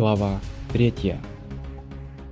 Глава третья.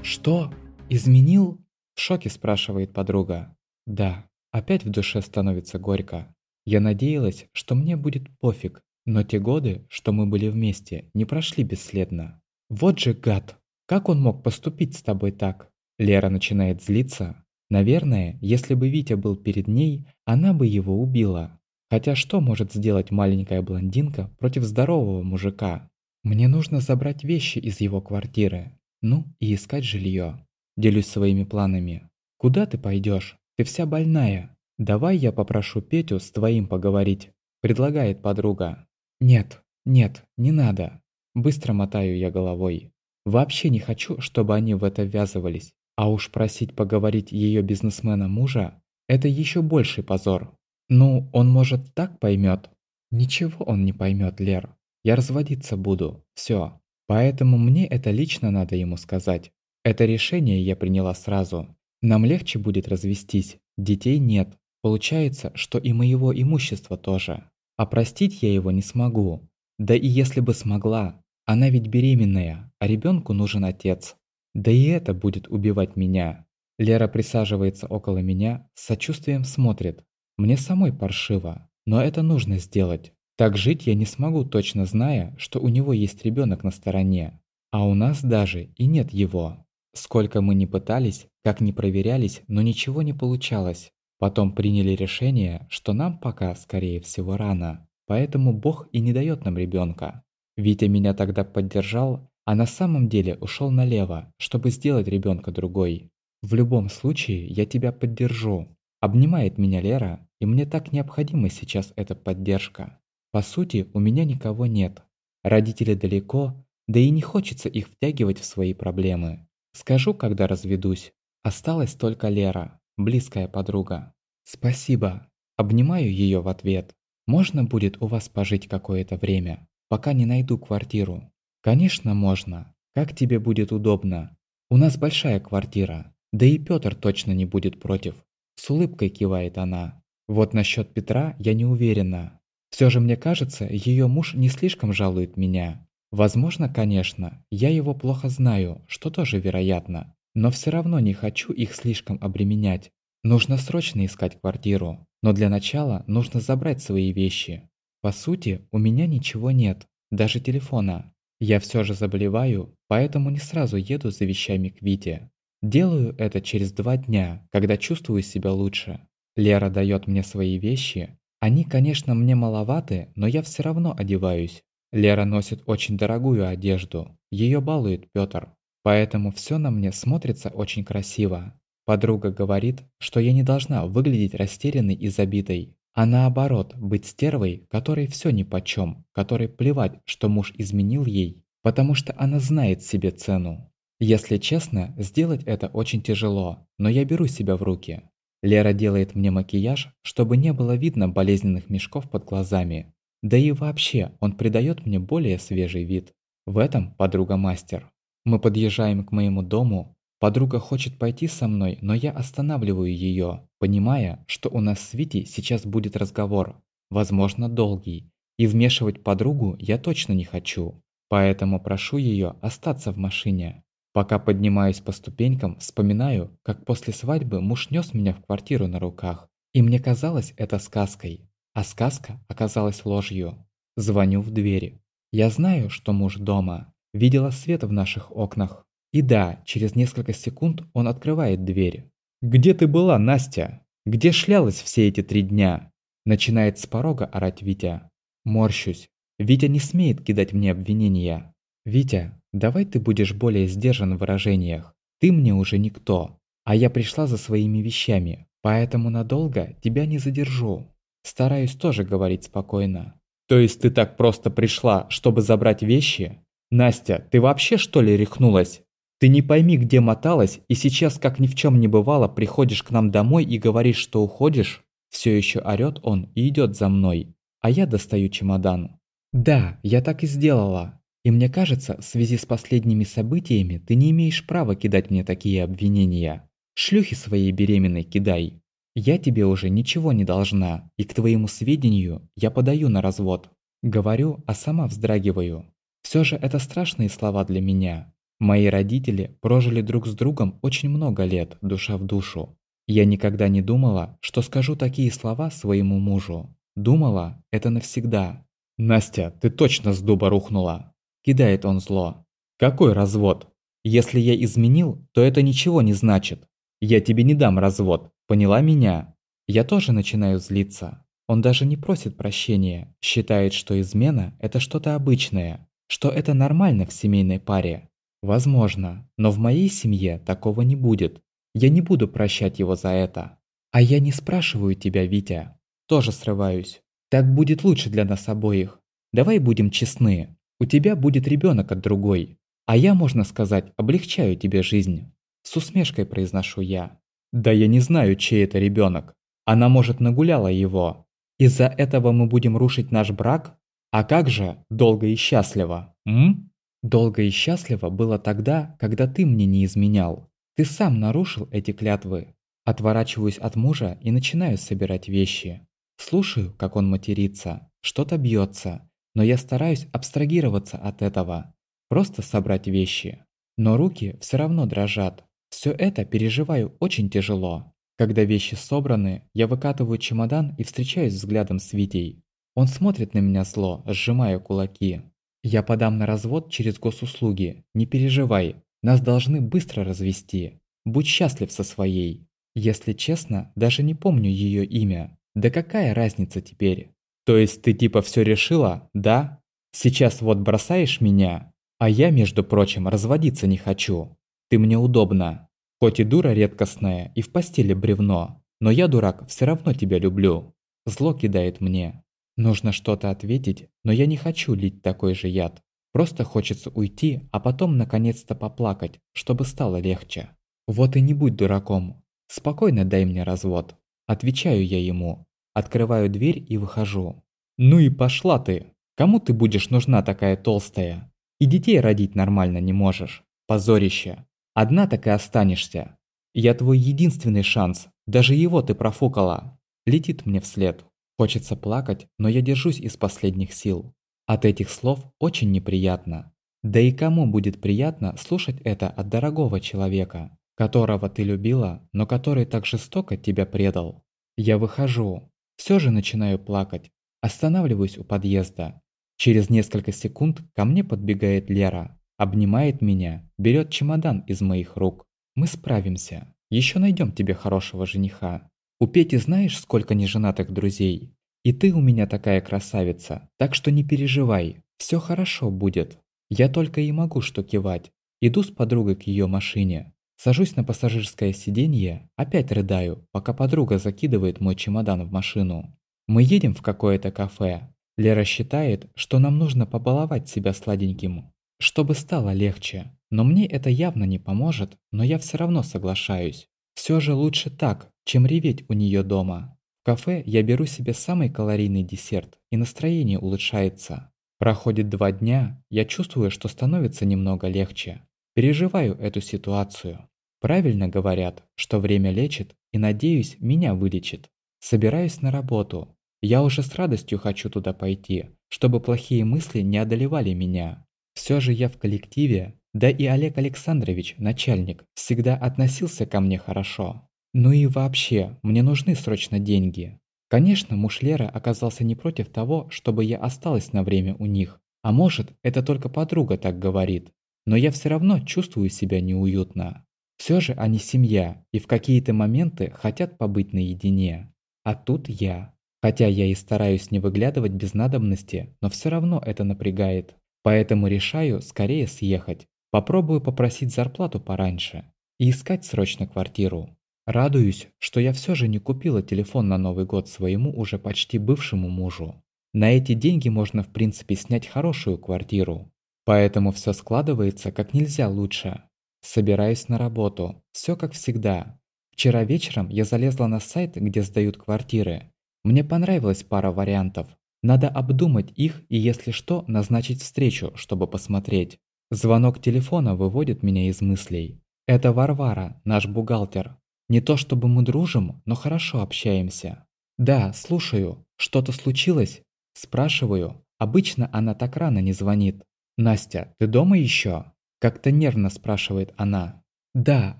«Что? Изменил?» – в шоке спрашивает подруга. «Да, опять в душе становится горько. Я надеялась, что мне будет пофиг, но те годы, что мы были вместе, не прошли бесследно. Вот же гад! Как он мог поступить с тобой так?» Лера начинает злиться. Наверное, если бы Витя был перед ней, она бы его убила. Хотя что может сделать маленькая блондинка против здорового мужика? Мне нужно забрать вещи из его квартиры. Ну и искать жилье. Делюсь своими планами. Куда ты пойдешь? Ты вся больная. Давай я попрошу Петю с твоим поговорить. Предлагает подруга. Нет, нет, не надо. Быстро мотаю я головой. Вообще не хочу, чтобы они в это ввязывались. А уж просить поговорить ее бизнесмена мужа – это еще больший позор. Ну, он может так поймет. Ничего он не поймет, Лер. Я разводиться буду. Все. Поэтому мне это лично надо ему сказать. Это решение я приняла сразу. Нам легче будет развестись. Детей нет. Получается, что и моего имущества тоже. А простить я его не смогу. Да и если бы смогла, она ведь беременная, а ребенку нужен отец. Да и это будет убивать меня. Лера присаживается около меня, с сочувствием смотрит. Мне самой паршиво, но это нужно сделать. Так жить я не смогу, точно зная, что у него есть ребенок на стороне. А у нас даже и нет его. Сколько мы не пытались, как не проверялись, но ничего не получалось. Потом приняли решение, что нам пока, скорее всего, рано. Поэтому Бог и не дает нам ребенка. Витя меня тогда поддержал, а на самом деле ушел налево, чтобы сделать ребенка другой. В любом случае, я тебя поддержу. Обнимает меня Лера, и мне так необходима сейчас эта поддержка. По сути, у меня никого нет. Родители далеко, да и не хочется их втягивать в свои проблемы. Скажу, когда разведусь. Осталась только Лера, близкая подруга. Спасибо. Обнимаю ее в ответ. Можно будет у вас пожить какое-то время, пока не найду квартиру? Конечно, можно. Как тебе будет удобно? У нас большая квартира. Да и Пётр точно не будет против. С улыбкой кивает она. Вот насчет Петра я не уверена. Все же мне кажется, ее муж не слишком жалует меня. Возможно, конечно, я его плохо знаю, что тоже вероятно. Но все равно не хочу их слишком обременять. Нужно срочно искать квартиру. Но для начала нужно забрать свои вещи. По сути, у меня ничего нет, даже телефона. Я все же заболеваю, поэтому не сразу еду за вещами к Вите. Делаю это через два дня, когда чувствую себя лучше. Лера дает мне свои вещи, они, конечно, мне маловаты, но я все равно одеваюсь. Лера носит очень дорогую одежду, ее балует Пётр. Поэтому все на мне смотрится очень красиво. Подруга говорит, что я не должна выглядеть растерянной и забитой, а наоборот, быть стервой, которой все нипочем, которой плевать, что муж изменил ей, потому что она знает себе цену. Если честно, сделать это очень тяжело, но я беру себя в руки. Лера делает мне макияж, чтобы не было видно болезненных мешков под глазами. Да и вообще, он придает мне более свежий вид. В этом подруга мастер. Мы подъезжаем к моему дому. Подруга хочет пойти со мной, но я останавливаю ее, понимая, что у нас с Витей сейчас будет разговор. Возможно, долгий. И вмешивать подругу я точно не хочу. Поэтому прошу ее остаться в машине. Пока поднимаюсь по ступенькам, вспоминаю, как после свадьбы муж нес меня в квартиру на руках. И мне казалось это сказкой. А сказка оказалась ложью. Звоню в двери. Я знаю, что муж дома. Видела свет в наших окнах. И да, через несколько секунд он открывает дверь. «Где ты была, Настя? Где шлялась все эти три дня?» Начинает с порога орать Витя. Морщусь. Витя не смеет кидать мне обвинения. «Витя, давай ты будешь более сдержан в выражениях. Ты мне уже никто, а я пришла за своими вещами, поэтому надолго тебя не задержу». Стараюсь тоже говорить спокойно. «То есть ты так просто пришла, чтобы забрать вещи? Настя, ты вообще что ли рехнулась? Ты не пойми, где моталась, и сейчас, как ни в чем не бывало, приходишь к нам домой и говоришь, что уходишь?» Все еще орет он и идет за мной, а я достаю чемодан. «Да, я так и сделала. И мне кажется, в связи с последними событиями ты не имеешь права кидать мне такие обвинения. Шлюхи своей беременной кидай. Я тебе уже ничего не должна, и к твоему сведению я подаю на развод. Говорю, а сама вздрагиваю. Все же это страшные слова для меня. Мои родители прожили друг с другом очень много лет, душа в душу. Я никогда не думала, что скажу такие слова своему мужу. Думала, это навсегда. «Настя, ты точно с дуба рухнула!» Кидает он зло. «Какой развод? Если я изменил, то это ничего не значит. Я тебе не дам развод, поняла меня?» Я тоже начинаю злиться. Он даже не просит прощения, считает, что измена – это что-то обычное, что это нормально в семейной паре. Возможно, но в моей семье такого не будет. Я не буду прощать его за это. А я не спрашиваю тебя, Витя. Тоже срываюсь. Так будет лучше для нас обоих. Давай будем честны. У тебя будет ребенок от другой. А я, можно сказать, облегчаю тебе жизнь. С усмешкой произношу я. Да я не знаю, чей это ребенок. Она, может, нагуляла его. Из-за этого мы будем рушить наш брак? А как же долго и счастливо, м? Долго и счастливо было тогда, когда ты мне не изменял. Ты сам нарушил эти клятвы. Отворачиваюсь от мужа и начинаю собирать вещи. Слушаю, как он матерится, что-то бьется, но я стараюсь абстрагироваться от этого. Просто собрать вещи. Но руки все равно дрожат. Все это переживаю очень тяжело. Когда вещи собраны, я выкатываю чемодан и встречаюсь взглядом с Витей. Он смотрит на меня зло, сжимая кулаки. Я подам на развод через госуслуги. Не переживай, нас должны быстро развести. Будь счастлив со своей. Если честно, даже не помню ее имя. Да какая разница теперь? То есть ты типа все решила, да? Сейчас вот бросаешь меня, а я, между прочим, разводиться не хочу. Ты мне удобна. Хоть и дура редкостная, и в постели бревно, но я, дурак, все равно тебя люблю. Зло кидает мне. Нужно что-то ответить, но я не хочу лить такой же яд. Просто хочется уйти, а потом наконец-то поплакать, чтобы стало легче. Вот и не будь дураком. Спокойно дай мне развод. Отвечаю я ему. Открываю дверь и выхожу. Ну и пошла ты. Кому ты будешь нужна такая толстая? И детей родить нормально не можешь. Позорище. Одна так и останешься. Я твой единственный шанс. Даже его ты профукала. Летит мне вслед. Хочется плакать, но я держусь из последних сил. От этих слов очень неприятно. Да и кому будет приятно слушать это от дорогого человека, которого ты любила, но который так жестоко тебя предал? Я выхожу. Все же начинаю плакать. Останавливаюсь у подъезда. Через несколько секунд ко мне подбегает Лера, обнимает меня, берет чемодан из моих рук. Мы справимся. Еще найдем тебе хорошего жениха. У Пети знаешь, сколько неженатых друзей? И ты у меня такая красавица, так что не переживай, все хорошо будет. Я только и могу что кивать. Иду с подругой к ее машине. Сажусь на пассажирское сиденье, опять рыдаю, пока подруга закидывает мой чемодан в машину. Мы едем в какое-то кафе. Лера считает, что нам нужно побаловать себя сладеньким, чтобы стало легче. Но мне это явно не поможет, но я все равно соглашаюсь. Все же лучше так, чем реветь у нее дома. В кафе я беру себе самый калорийный десерт, и настроение улучшается. Проходит два дня, я чувствую, что становится немного легче. Переживаю эту ситуацию. Правильно говорят, что время лечит, и, надеюсь, меня вылечит. Собираюсь на работу. Я уже с радостью хочу туда пойти, чтобы плохие мысли не одолевали меня. Все же я в коллективе, да и Олег Александрович, начальник, всегда относился ко мне хорошо. Ну и вообще, мне нужны срочно деньги. Конечно, муж Лера оказался не против того, чтобы я осталась на время у них. А может, это только подруга так говорит. Но я все равно чувствую себя неуютно. Все же они семья и в какие-то моменты хотят побыть наедине. А тут я. Хотя я и стараюсь не выглядывать без надобности, но все равно это напрягает. Поэтому решаю скорее съехать. Попробую попросить зарплату пораньше и искать срочно квартиру. Радуюсь, что я все же не купила телефон на Новый год своему уже почти бывшему мужу. На эти деньги можно в принципе снять хорошую квартиру. Поэтому все складывается как нельзя лучше. Собираюсь на работу. Все как всегда. Вчера вечером я залезла на сайт, где сдают квартиры. Мне понравилась пара вариантов. Надо обдумать их и, если что, назначить встречу, чтобы посмотреть. Звонок телефона выводит меня из мыслей. Это Варвара, наш бухгалтер. Не то чтобы мы дружим, но хорошо общаемся. Да, слушаю. Что-то случилось? Спрашиваю. Обычно она так рано не звонит. «Настя, ты дома еще?» Как-то нервно спрашивает она. «Да,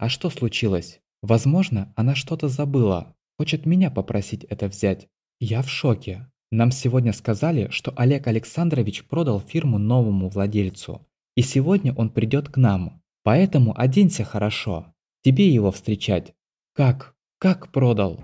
а что случилось? Возможно, она что-то забыла. Хочет меня попросить это взять. Я в шоке. Нам сегодня сказали, что Олег Александрович продал фирму новому владельцу. И сегодня он придет к нам. Поэтому оденься хорошо. Тебе его встречать. Как? Как продал?